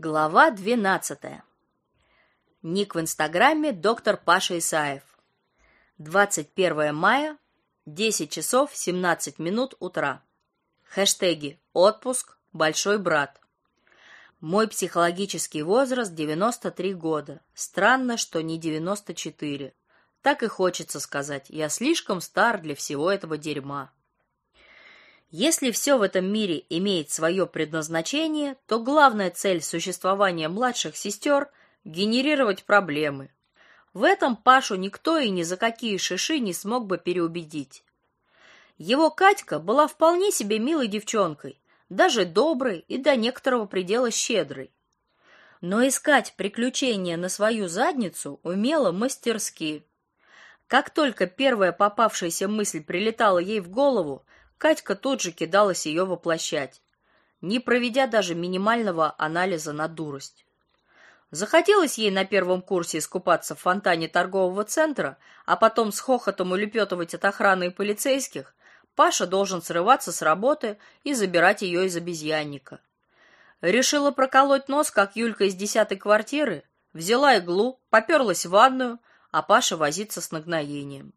Глава 12. Ник в Инстаграме доктор Паша Исаев. 21 мая, 10 часов 17 минут утра. Хэштеги «Отпуск», «Большой брат». Мой психологический возраст 93 года. Странно, что не 94. Так и хочется сказать, я слишком стар для всего этого дерьма. Если все в этом мире имеет свое предназначение, то главная цель существования младших сестер — генерировать проблемы. В этом Пашу никто и ни за какие шиши не смог бы переубедить. Его Катька была вполне себе милой девчонкой, даже доброй и до некоторого предела щедрой. Но искать приключения на свою задницу умела мастерски. Как только первая попавшаяся мысль прилетала ей в голову, Катька тут же кидалась ее воплощать, не проведя даже минимального анализа на дурость. Захотелось ей на первом курсе искупаться в фонтане торгового центра, а потом с хохотом улепетывать от охраны и полицейских, Паша должен срываться с работы и забирать ее из обезьянника. Решила проколоть нос, как Юлька из десятой квартиры, взяла иглу, поперлась в ванную, а Паша возится с нагноением.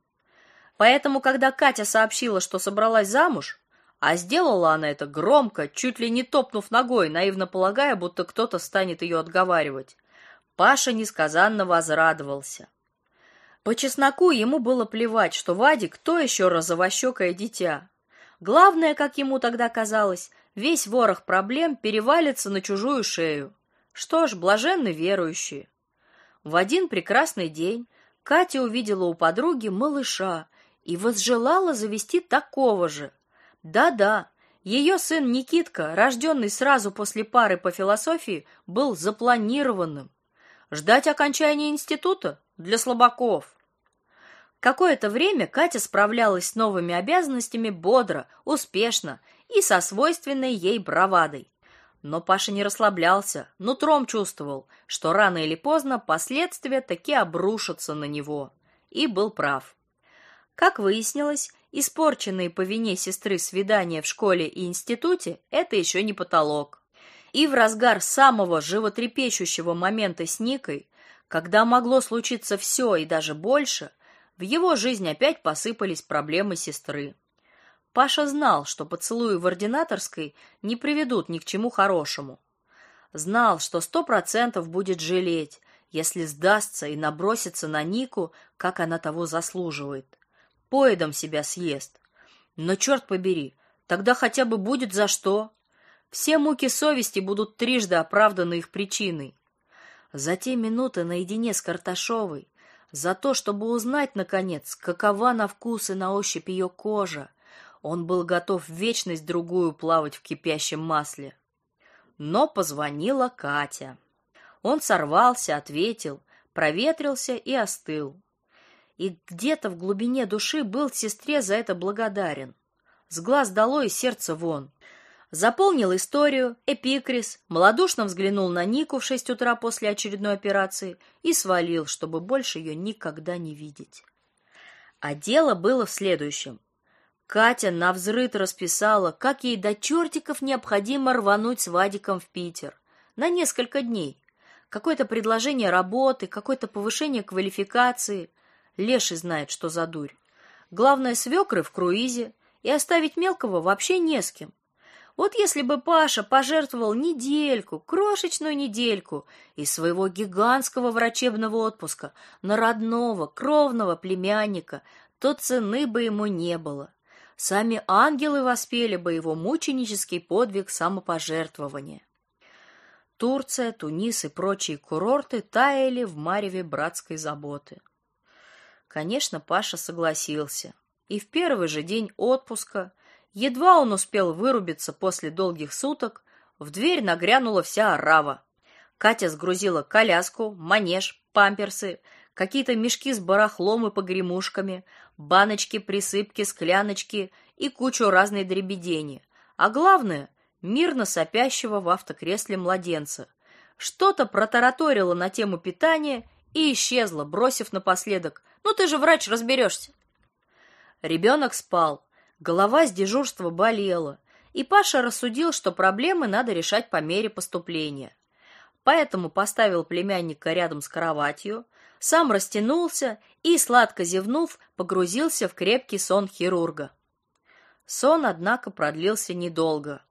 Поэтому, когда Катя сообщила, что собралась замуж, а сделала она это громко, чуть ли не топнув ногой, наивно полагая, будто кто-то станет ее отговаривать, Паша несказанно возрадовался. По чесноку ему было плевать, что Вадик то еще розовощекое дитя. Главное, как ему тогда казалось, весь ворох проблем перевалится на чужую шею. Что ж, блаженны верующие. В один прекрасный день Катя увидела у подруги малыша, и возжелала завести такого же. Да-да, ее сын Никитка, рожденный сразу после пары по философии, был запланированным. Ждать окончания института для слабаков. Какое-то время Катя справлялась с новыми обязанностями бодро, успешно и со свойственной ей бравадой. Но Паша не расслаблялся, нутром чувствовал, что рано или поздно последствия таки обрушатся на него. И был прав. Как выяснилось, испорченные по вине сестры свидания в школе и институте это еще не потолок. И в разгар самого животрепещущего момента с Никой, когда могло случиться все и даже больше, в его жизнь опять посыпались проблемы сестры. Паша знал, что поцелуи в ординаторской не приведут ни к чему хорошему. Знал, что сто процентов будет жалеть, если сдастся и набросится на Нику, как она того заслуживает поедом себя съест. Но черт побери, тогда хотя бы будет за что. Все муки совести будут трижды оправданы их причиной. За те минуты наедине с Карташовой, за то, чтобы узнать наконец, какова на вкус и на ощупь ее кожа, он был готов вечность другую плавать в кипящем масле. Но позвонила Катя. Он сорвался, ответил, проветрился и остыл и где-то в глубине души был сестре за это благодарен. С глаз долой и сердце вон. Заполнил историю, эпикрис, малодушно взглянул на Нику в шесть утра после очередной операции и свалил, чтобы больше ее никогда не видеть. А дело было в следующем. Катя навзрыд расписала, как ей до чертиков необходимо рвануть с Вадиком в Питер. На несколько дней. Какое-то предложение работы, какое-то повышение квалификации – Леший знает, что за дурь. Главное, свекры в круизе, и оставить мелкого вообще не с кем. Вот если бы Паша пожертвовал недельку, крошечную недельку из своего гигантского врачебного отпуска на родного, кровного племянника, то цены бы ему не было. Сами ангелы воспели бы его мученический подвиг самопожертвования. Турция, Тунис и прочие курорты таяли в мареве братской заботы. Конечно, Паша согласился. И в первый же день отпуска, едва он успел вырубиться после долгих суток, в дверь нагрянула вся орава. Катя сгрузила коляску, манеж, памперсы, какие-то мешки с барахлом и погремушками, баночки, присыпки, скляночки и кучу разной дребедени. А главное, мирно сопящего в автокресле младенца. Что-то протараторило на тему питания и исчезла, бросив напоследок: "Ну ты же врач, разберешься». Ребенок спал, голова с дежурства болела, и Паша рассудил, что проблемы надо решать по мере поступления. поэтому поставил племянника рядом с кроватью, сам растянулся и, сладко зевнув, погрузился в крепкий сон хирурга. Сон, однако, продлился недолго.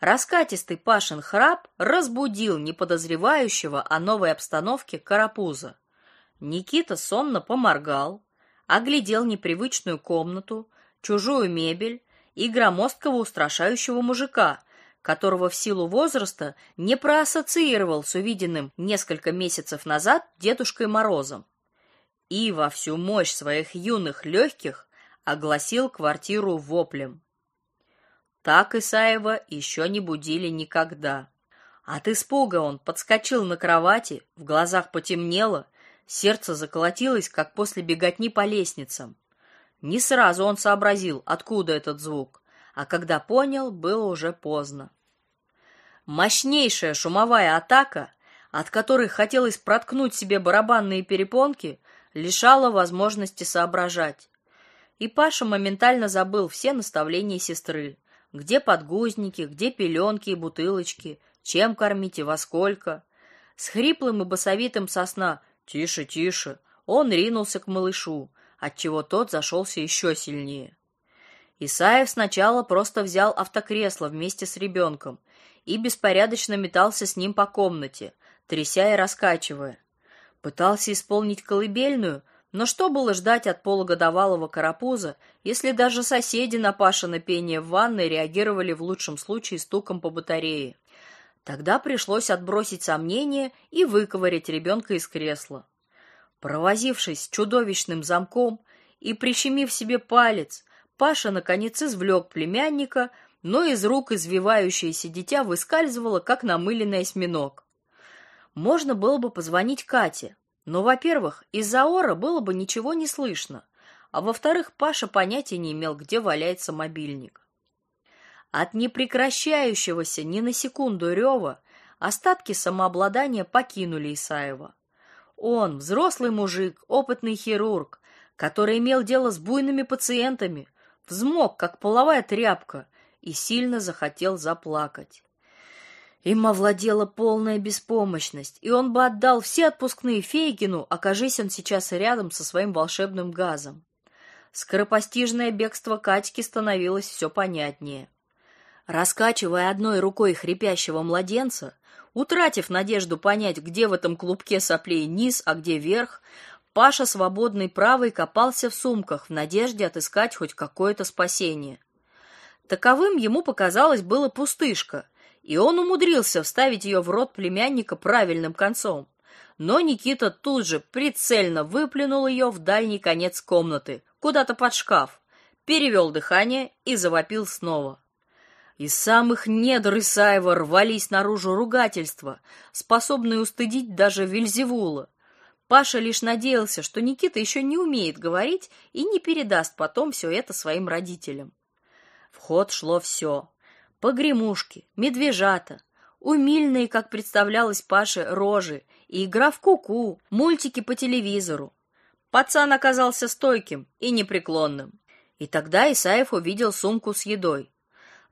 Раскатистый Пашин храп разбудил неподозревающего о новой обстановке карапуза. Никита сонно поморгал, оглядел непривычную комнату, чужую мебель и громоздкого устрашающего мужика, которого в силу возраста не проассоциировал с увиденным несколько месяцев назад Дедушкой Морозом. И во всю мощь своих юных легких огласил квартиру воплем. Так Исаева еще не будили никогда. От испуга он подскочил на кровати, в глазах потемнело, сердце заколотилось, как после беготни по лестницам. Не сразу он сообразил, откуда этот звук, а когда понял, было уже поздно. Мощнейшая шумовая атака, от которой хотелось проткнуть себе барабанные перепонки, лишала возможности соображать. И Паша моментально забыл все наставления сестры: где подгузники, где пеленки и бутылочки, чем кормить и во сколько. С хриплым и басовитым сосна «Тише, тише!» он ринулся к малышу, отчего тот зашелся еще сильнее. Исаев сначала просто взял автокресло вместе с ребенком и беспорядочно метался с ним по комнате, тряся и раскачивая. Пытался исполнить колыбельную, но что было ждать от полугодовалого карапуза, если даже соседи на Пашино пение в ванной реагировали в лучшем случае стуком по батарее? Тогда пришлось отбросить сомнения и выковырять ребенка из кресла. Провозившись чудовищным замком и прищемив себе палец, Паша наконец извлек племянника, но из рук извивающееся дитя выскальзывало, как намыленный осьминог. Можно было бы позвонить Кате, но, во-первых, из-за ора было бы ничего не слышно, а во-вторых, Паша понятия не имел, где валяется мобильник. От непрекращающегося ни на секунду рева остатки самообладания покинули Исаева. Он, взрослый мужик, опытный хирург, который имел дело с буйными пациентами, взмок, как половая тряпка, и сильно захотел заплакать. Им овладела полная беспомощность, и он бы отдал все отпускные Фейгину, окажись он сейчас рядом со своим волшебным газом. Скоропостижное бегство Катьки становилось все понятнее. Раскачивая одной рукой хрипящего младенца, утратив надежду понять, где в этом клубке соплей низ, а где верх, Паша свободной правой копался в сумках в надежде отыскать хоть какое-то спасение. Таковым ему показалось было пустышка, и он умудрился вставить ее в рот племянника правильным концом. Но Никита тут же прицельно выплюнул ее в дальний конец комнаты, куда-то под шкаф, перевел дыхание и завопил снова. Из самых недр Исаева рвались наружу ругательства, способные устыдить даже Вильзевула. Паша лишь надеялся, что Никита еще не умеет говорить и не передаст потом все это своим родителям. В ход шло все погремушки, медвежата, умильные, как представлялось Паше, рожи и игра в куку, -ку, мультики по телевизору. Пацан оказался стойким и непреклонным. И тогда Исаев увидел сумку с едой.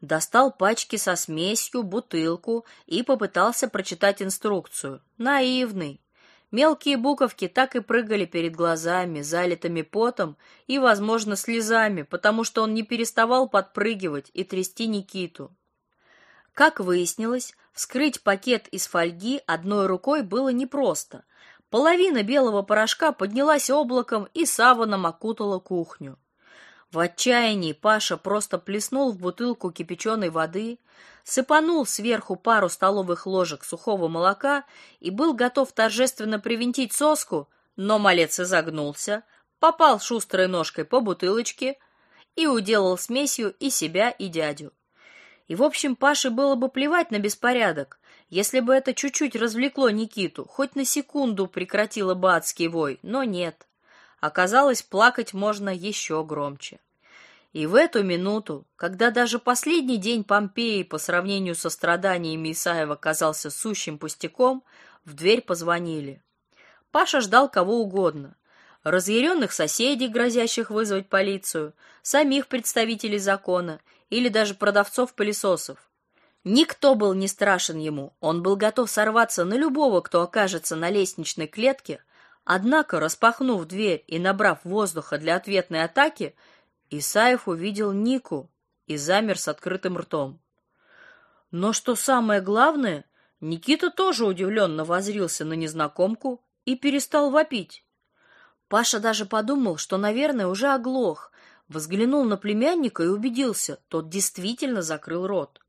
Достал пачки со смесью, бутылку и попытался прочитать инструкцию. Наивный. Мелкие буковки так и прыгали перед глазами, залитыми потом и, возможно, слезами, потому что он не переставал подпрыгивать и трясти Никиту. Как выяснилось, вскрыть пакет из фольги одной рукой было непросто. Половина белого порошка поднялась облаком и саваном окутала кухню. В отчаянии Паша просто плеснул в бутылку кипяченой воды, сыпанул сверху пару столовых ложек сухого молока и был готов торжественно привинтить соску, но малец изогнулся, попал шустрой ножкой по бутылочке и уделал смесью и себя, и дядю. И, в общем, Паше было бы плевать на беспорядок, если бы это чуть-чуть развлекло Никиту, хоть на секунду прекратило бы адский вой, но нет. Оказалось, плакать можно еще громче. И в эту минуту, когда даже последний день Помпеи по сравнению со страданиями Исаева казался сущим пустяком, в дверь позвонили. Паша ждал кого угодно: разъяренных соседей, грозящих вызвать полицию, самих представителей закона или даже продавцов пылесосов. Никто был не страшен ему. Он был готов сорваться на любого, кто окажется на лестничной клетке. Однако, распахнув дверь и набрав воздуха для ответной атаки, Исаев увидел Нику и замер с открытым ртом. Но что самое главное, Никита тоже удивленно воззрился на незнакомку и перестал вопить. Паша даже подумал, что, наверное, уже оглох, взглянул на племянника и убедился, тот действительно закрыл рот.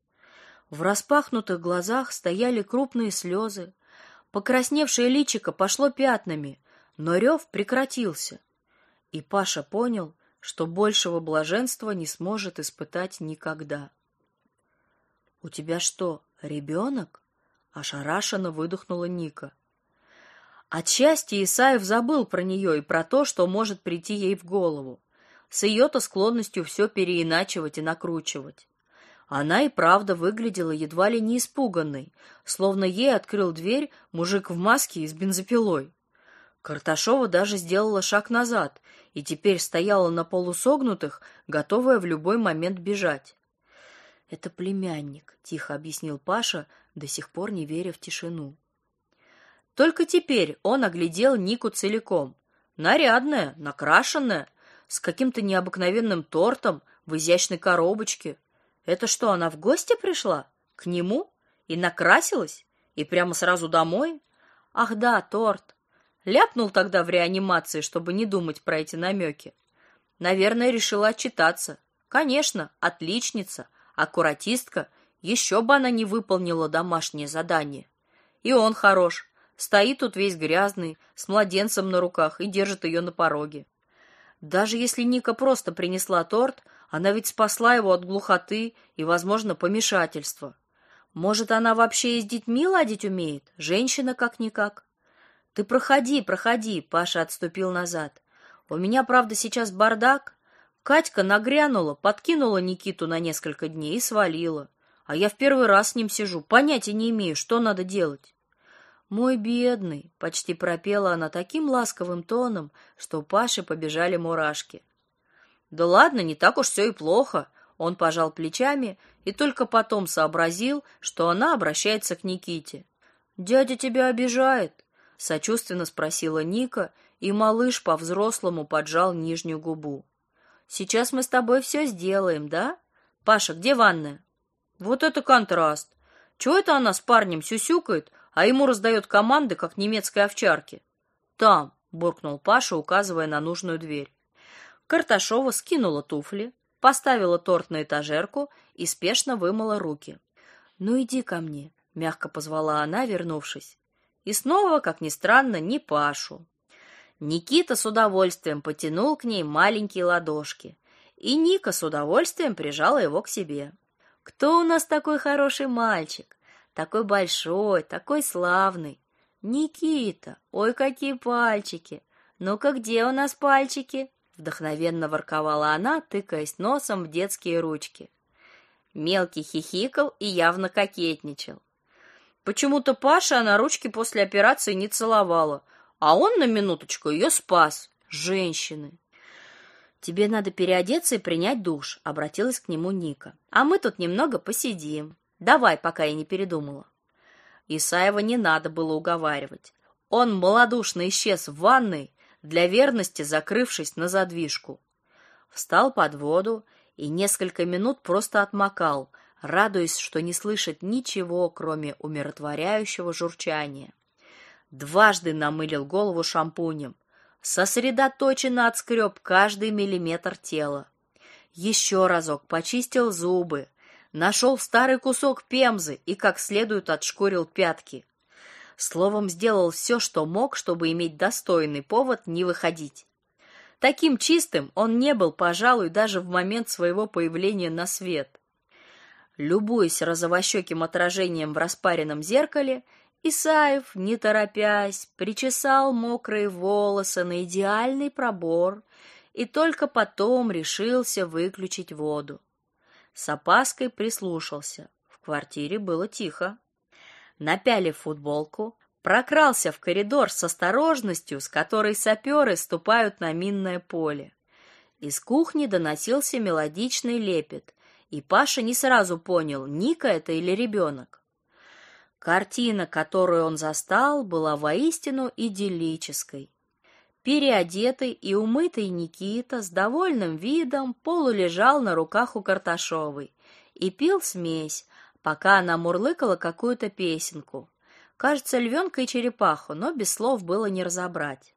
В распахнутых глазах стояли крупные слезы. Покрасневшее личико пошло пятнами, но рев прекратился. И Паша понял, что большего блаженства не сможет испытать никогда. «У тебя что, ребенок?» — ошарашенно выдохнула Ника. От счастья Исаев забыл про нее и про то, что может прийти ей в голову. С ее-то склонностью все переиначивать и накручивать. Она и правда выглядела едва ли не испуганной, словно ей открыл дверь мужик в маске и с бензопилой. Карташова даже сделала шаг назад и теперь стояла на полусогнутых, готовая в любой момент бежать. Это племянник, тихо объяснил Паша, до сих пор не веря в тишину. Только теперь он оглядел Нику целиком. Нарядная, накрашенная, с каким-то необыкновенным тортом в изящной коробочке, это что, она в гости пришла? К нему? И накрасилась? И прямо сразу домой? Ах да, торт. Ляпнул тогда в реанимации, чтобы не думать про эти намеки. Наверное, решила отчитаться. Конечно, отличница, аккуратистка, еще бы она не выполнила домашнее задание. И он хорош, стоит тут весь грязный, с младенцем на руках и держит ее на пороге. Даже если Ника просто принесла торт, она ведь спасла его от глухоты и, возможно, помешательства. Может, она вообще и с детьми ладить умеет? Женщина как-никак. Ты проходи, проходи, Паша отступил назад. У меня, правда, сейчас бардак. Катька нагрянула, подкинула Никиту на несколько дней и свалила. А я в первый раз с ним сижу, понятия не имею, что надо делать. Мой бедный, почти пропела она таким ласковым тоном, что у Паши побежали мурашки. Да ладно, не так уж все и плохо. Он пожал плечами и только потом сообразил, что она обращается к Никите. Дядя тебя обижает, сочувственно спросила Ника, и малыш по-взрослому поджал нижнюю губу. Сейчас мы с тобой все сделаем, да? Паша, где ванная? Вот это контраст. Чего это она с парнем сюсюкает, а ему раздает команды, как немецкой овчарке? Там, буркнул Паша, указывая на нужную дверь. Карташова скинула туфли, поставила торт на этажерку и спешно вымыла руки. "Ну иди ко мне", мягко позвала она, вернувшись. И снова, как ни странно, не Пашу. Никита с удовольствием потянул к ней маленькие ладошки, и Ника с удовольствием прижала его к себе. Кто у нас такой хороший мальчик? Такой большой, такой славный. Никита, ой, какие пальчики. Ну-ка, где у нас пальчики? вдохновенно ворковала она, тыкаясь носом в детские ручки. Мелкий хихикал и явно кокетничал. Почему-то Паша на ручки после операции не целовала, а он на минуточку ее спас. Женщины. Тебе надо переодеться и принять душ, обратилась к нему Ника. А мы тут немного посидим. Давай, пока я не передумала. Исаева не надо было уговаривать. Он малодушно исчез в ванной, для верности закрывшись на задвижку. Встал под воду и несколько минут просто отмокал, радуясь, что не слышит ничего, кроме умиротворяющего журчания. Дважды намылил голову шампунем, сосредоточенно отскреб каждый миллиметр тела. Еще разок почистил зубы, нашел старый кусок пемзы и как следует отшкурил пятки. Словом, сделал все, что мог, чтобы иметь достойный повод не выходить. Таким чистым он не был, пожалуй, даже в момент своего появления на свет. Любуясь розовощеким отражением в распаренном зеркале, Исаев, не торопясь, причесал мокрые волосы на идеальный пробор и только потом решился выключить воду. С опаской прислушался. В квартире было тихо напялив футболку, прокрался в коридор с осторожностью, с которой саперы ступают на минное поле. Из кухни доносился мелодичный лепет, и Паша не сразу понял, Ника это или ребенок. Картина, которую он застал, была воистину идиллической. Переодетый и умытый Никита с довольным видом полулежал на руках у Карташовой и пил смесь, пока она мурлыкала какую-то песенку. Кажется, львенка и черепаху, но без слов было не разобрать.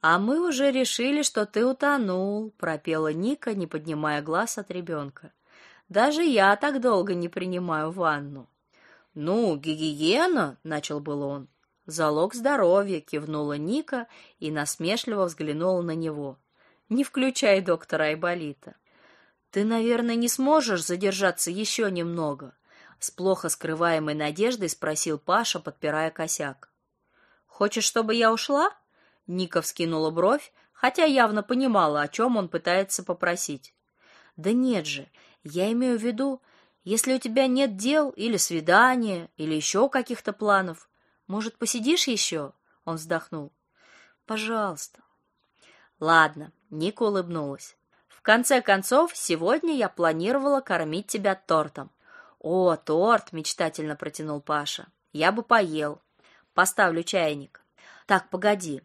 А мы уже решили, что ты утонул, пропела Ника, не поднимая глаз от ребенка. Даже я так долго не принимаю ванну. Ну, гигиена, начал был он. Залог здоровья, кивнула Ника и насмешливо взглянула на него. Не включай доктора Айболита. Ты, наверное, не сможешь задержаться еще немного, с плохо скрываемой надеждой спросил Паша, подпирая косяк. Хочешь, чтобы я ушла? Ника вскинула бровь, хотя явно понимала, о чем он пытается попросить. Да нет же, я имею в виду, если у тебя нет дел или свидания, или еще каких-то планов, может, посидишь еще?» Он вздохнул. «Пожалуйста». «Ладно», — Ника улыбнулась. «В конце концов, сегодня я планировала кормить тебя тортом». «О, торт!» — мечтательно протянул Паша. «Я бы поел. Поставлю чайник». «Так, погоди.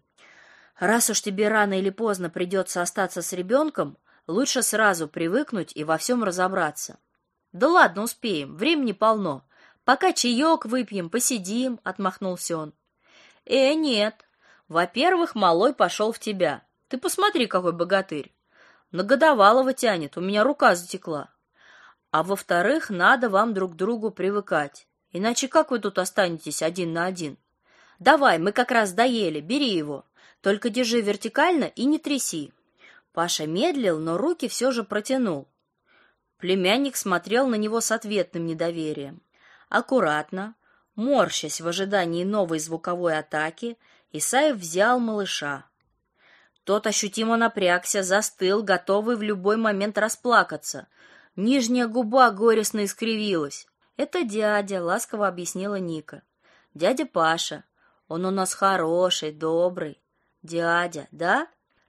Раз уж тебе рано или поздно придется остаться с ребенком, лучше сразу привыкнуть и во всем разобраться. Да ладно, успеем, времени полно. Пока чаек выпьем, посидим, отмахнулся он. Э, нет. Во-первых, малой пошел в тебя. Ты посмотри, какой богатырь. На годовалого тянет, у меня рука затекла. А во-вторых, надо вам друг другу привыкать. Иначе как вы тут останетесь один на один? Давай, мы как раз доели, бери его. Только держи вертикально и не тряси. Паша медлил, но руки все же протянул. Племянник смотрел на него с ответным недоверием. Аккуратно, морщась в ожидании новой звуковой атаки, Исаев взял малыша. Тот ощутимо напрягся, застыл, готовый в любой момент расплакаться. Нижняя губа горестно искривилась. «Это дядя», — ласково объяснила Ника. «Дядя Паша. Он у нас хороший, добрый. Дядя, да?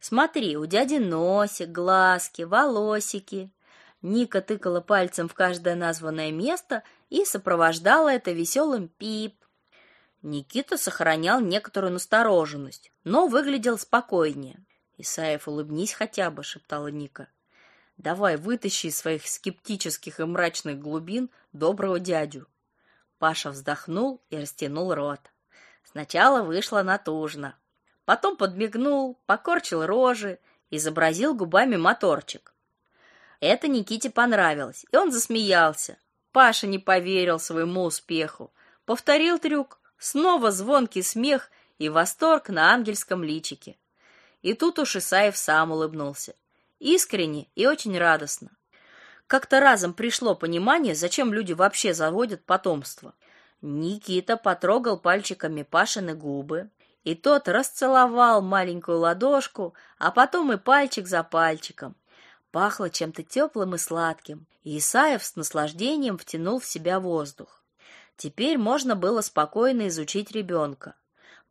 Смотри, у дяди носик, глазки, волосики. Ника тыкала пальцем в каждое названное место и сопровождала это веселым пип. Никита сохранял некоторую настороженность, но выглядел спокойнее. Исаев, улыбнись хотя бы, шептала Ника. Давай, вытащи из своих скептических и мрачных глубин доброго дядю. Паша вздохнул и растянул рот. Сначала вышло натужно, потом подмигнул, покорчил рожи, изобразил губами моторчик. Это Никите понравилось, и он засмеялся. Паша не поверил своему успеху. Повторил трюк. Снова звонкий смех и восторг на ангельском личике. И тут уж Исаев сам улыбнулся. Искренне и очень радостно. Как-то разом пришло понимание, зачем люди вообще заводят потомство. Никита потрогал пальчиками Пашины губы, и тот расцеловал маленькую ладошку, а потом и пальчик за пальчиком. Пахло чем-то теплым и сладким, и Исаев с наслаждением втянул в себя воздух. Теперь можно было спокойно изучить ребенка.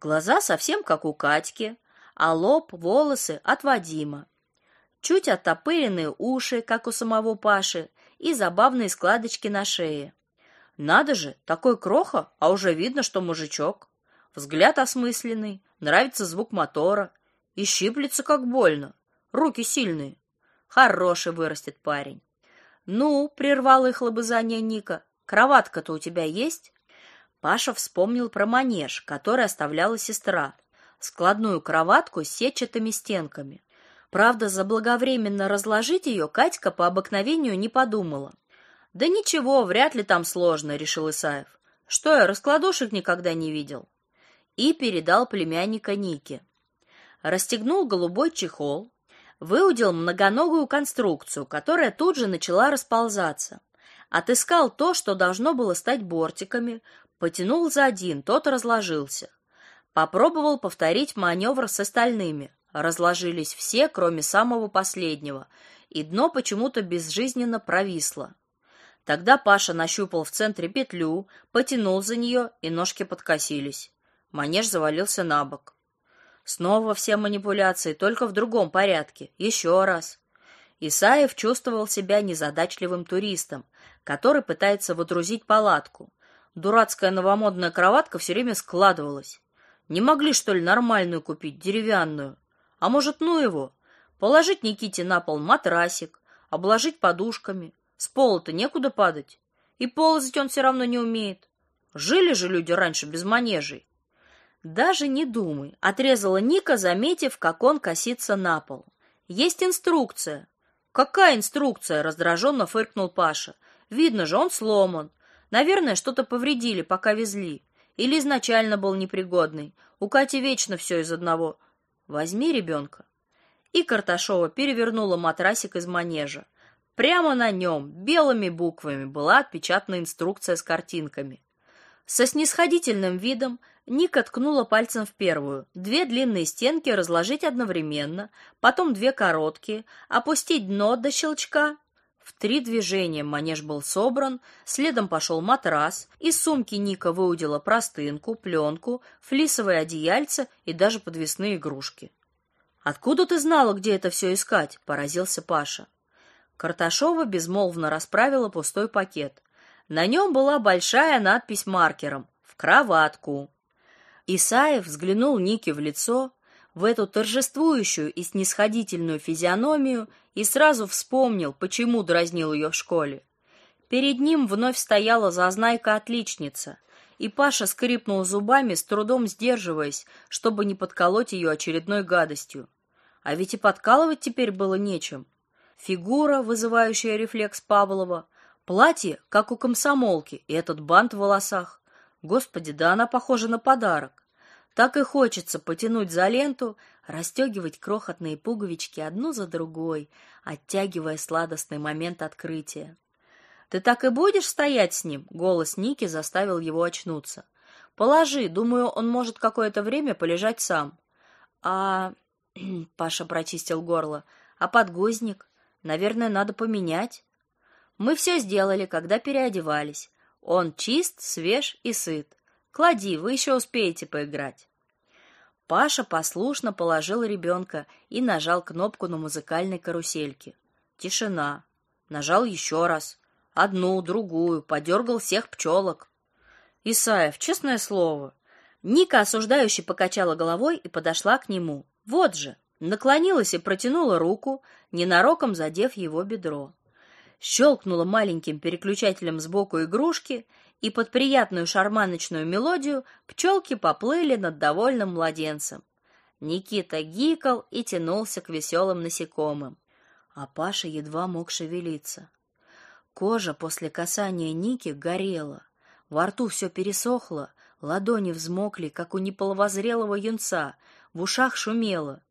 Глаза совсем как у Катьки, а лоб, волосы от Вадима. Чуть оттопыренные уши, как у самого Паши, и забавные складочки на шее. Надо же, такой кроха, а уже видно, что мужичок. Взгляд осмысленный, нравится звук мотора, и щиплется как больно. Руки сильные. Хороший вырастет парень. Ну, прервал их лобызание Ника. Кроватка-то у тебя есть? Паша вспомнил про манеж, который оставляла сестра. Складную кроватку с сетчатыми стенками. Правда, заблаговременно разложить ее Катька по обыкновению не подумала. Да ничего, вряд ли там сложно, решил Исаев. Что я раскладушек никогда не видел. И передал племянника Нике. Расстегнул голубой чехол, выудил многоногую конструкцию, которая тут же начала расползаться. Отыскал то, что должно было стать бортиками, потянул за один, тот разложился. Попробовал повторить маневр с остальными. Разложились все, кроме самого последнего, и дно почему-то безжизненно провисло. Тогда Паша нащупал в центре петлю, потянул за нее, и ножки подкосились. Манеж завалился на бок. Снова все манипуляции, только в другом порядке. Еще раз. Исаев чувствовал себя незадачливым туристом, который пытается водрузить палатку. Дурацкая новомодная кроватка все время складывалась. Не могли, что ли, нормальную купить, деревянную? А может, ну его? Положить Никите на пол матрасик, обложить подушками. С пола-то некуда падать. И ползать он все равно не умеет. Жили же люди раньше без манежей. Даже не думай, отрезала Ника, заметив, как он косится на пол. Есть инструкция. Какая инструкция? раздраженно фыркнул Паша. Видно же, он сломан. Наверное, что-то повредили, пока везли. Или изначально был непригодный. У Кати вечно все из одного. Возьми ребенка. И Карташова перевернула матрасик из манежа. Прямо на нем белыми буквами была отпечатана инструкция с картинками. Со снисходительным видом Ника ткнула пальцем в первую. Две длинные стенки разложить одновременно, потом две короткие, опустить дно до щелчка. В три движения манеж был собран, следом пошел матрас, из сумки Ника выудила простынку, пленку, флисовое одеяльце и даже подвесные игрушки. Откуда ты знала, где это все искать? поразился Паша. Карташова безмолвно расправила пустой пакет. На нем была большая надпись маркером: "В кроватку". Исаев взглянул Нике в лицо, в эту торжествующую и снисходительную физиономию и сразу вспомнил, почему дразнил ее в школе. Перед ним вновь стояла зазнайка-отличница, и Паша скрипнул зубами, с трудом сдерживаясь, чтобы не подколоть ее очередной гадостью. А ведь и подкалывать теперь было нечем. Фигура, вызывающая рефлекс Павлова, платье, как у комсомолки, и этот бант в волосах. Господи, да она похожа на подарок. Так и хочется потянуть за ленту, расстегивать крохотные пуговички одну за другой, оттягивая сладостный момент открытия. Ты так и будешь стоять с ним? Голос Ники заставил его очнуться. Положи, думаю, он может какое-то время полежать сам. А Паша прочистил горло. А подгузник, наверное, надо поменять. Мы все сделали, когда переодевались. Он чист, свеж и сыт. Клади, вы еще успеете поиграть. Паша послушно положил ребенка и нажал кнопку на музыкальной карусельке. Тишина. Нажал еще раз. Одну, другую, подергал всех пчелок. Исаев, честное слово. Ника осуждающе покачала головой и подошла к нему. Вот же, наклонилась и протянула руку, ненароком задев его бедро щелкнула маленьким переключателем сбоку игрушки, и под приятную шарманочную мелодию пчелки поплыли над довольным младенцем. Никита гикал и тянулся к веселым насекомым, а Паша едва мог шевелиться. Кожа после касания Ники горела, во рту все пересохло, ладони взмокли, как у неполовозрелого юнца, в ушах шумело.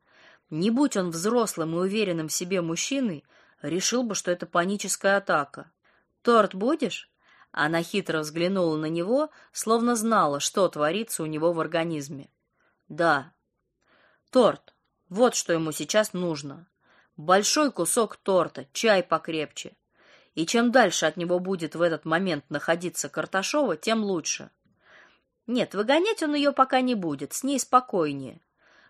Не будь он взрослым и уверенным в себе мужчиной, решил бы, что это паническая атака. Торт будешь? Она хитро взглянула на него, словно знала, что творится у него в организме. Да. Торт. Вот что ему сейчас нужно. Большой кусок торта, чай покрепче. И чем дальше от него будет в этот момент находиться Карташова, тем лучше. Нет, выгонять он ее пока не будет, с ней спокойнее.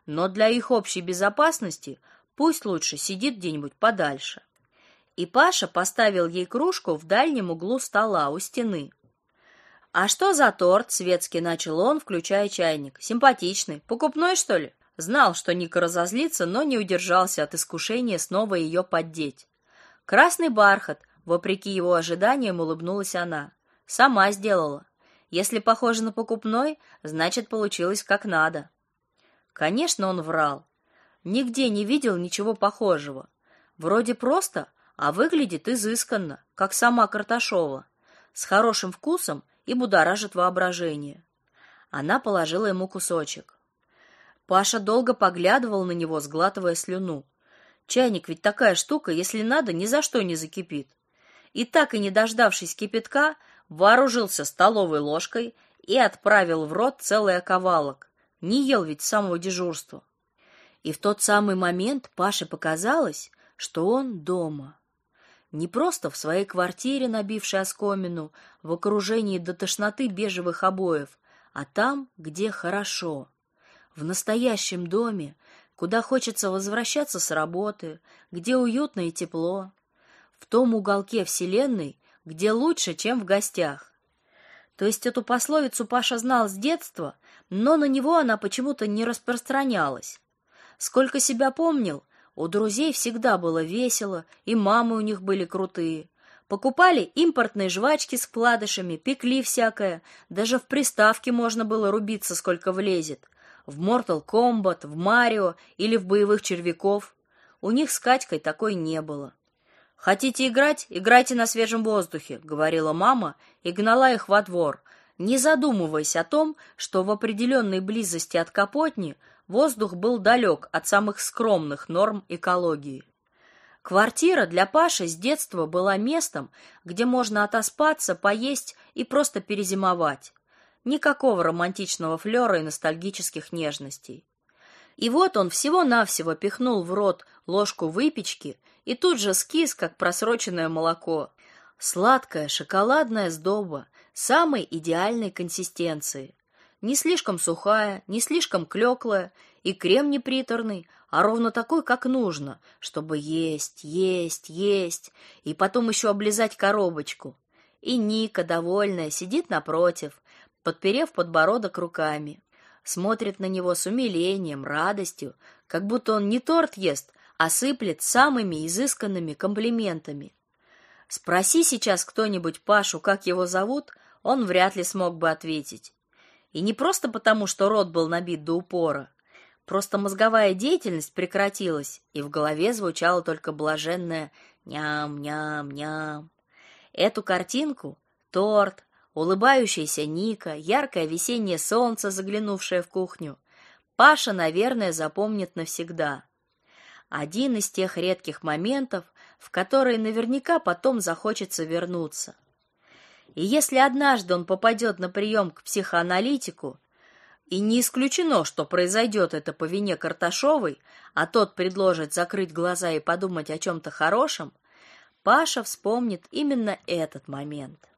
Но для их общей безопасности пусть лучше сидит где-нибудь подальше и Паша поставил ей кружку в дальнем углу стола у стены. А что за торт? светски начал он, включая чайник. Симпатичный, покупной, что ли? Знал, что Ника разозлится, но не удержался от искушения снова ее поддеть. Красный бархат, вопреки его ожиданиям, улыбнулась она. Сама сделала. Если похоже на покупной, значит, получилось как надо. Конечно, он врал. Нигде не видел ничего похожего. Вроде просто, а выглядит изысканно, как сама Карташова, с хорошим вкусом и будоражит воображение. Она положила ему кусочек. Паша долго поглядывал на него, сглатывая слюну. Чайник ведь такая штука, если надо, ни за что не закипит. И так и не дождавшись кипятка, вооружился столовой ложкой и отправил в рот целый оковалок. Не ел ведь с самого дежурства. И в тот самый момент Паше показалось, что он дома. Не просто в своей квартире, набившей оскомину, в окружении до тошноты бежевых обоев, а там, где хорошо. В настоящем доме, куда хочется возвращаться с работы, где уютно и тепло, в том уголке вселенной, где лучше, чем в гостях. То есть эту пословицу Паша знал с детства, но на него она почему-то не распространялась. Сколько себя помнил, у друзей всегда было весело, и мамы у них были крутые. Покупали импортные жвачки с вкладышами, пекли всякое, даже в приставке можно было рубиться, сколько влезет. В Mortal Kombat, в Марио или в боевых червяков. У них с Катькой такой не было. Хотите играть? Играйте на свежем воздухе, говорила мама и гнала их во двор, не задумываясь о том, что в определенной близости от Капотни воздух был далек от самых скромных норм экологии. Квартира для Паши с детства была местом, где можно отоспаться, поесть и просто перезимовать. Никакого романтичного флера и ностальгических нежностей. И вот он всего-навсего пихнул в рот ложку выпечки и тут же скис, как просроченное молоко. Сладкая шоколадная сдоба самой идеальной консистенции. Не слишком сухая, не слишком клёклая, и крем не приторный, а ровно такой, как нужно, чтобы есть, есть, есть, и потом еще облизать коробочку. И Ника, довольная, сидит напротив, подперев подбородок руками. Смотрит на него с умилением, радостью, как будто он не торт ест, осыплет самыми изысканными комплиментами. Спроси сейчас кто-нибудь Пашу, как его зовут, он вряд ли смог бы ответить. И не просто потому, что рот был набит до упора, просто мозговая деятельность прекратилась, и в голове звучало только блаженное ням-ням-ням. Эту картинку, торт, улыбающаяся Ника, яркое весеннее солнце, заглянувшее в кухню, Паша, наверное, запомнит навсегда один из тех редких моментов, в которые наверняка потом захочется вернуться. И если однажды он попадет на прием к психоаналитику, и не исключено, что произойдет это по вине Карташовой, а тот предложит закрыть глаза и подумать о чем то хорошем, Паша вспомнит именно этот момент.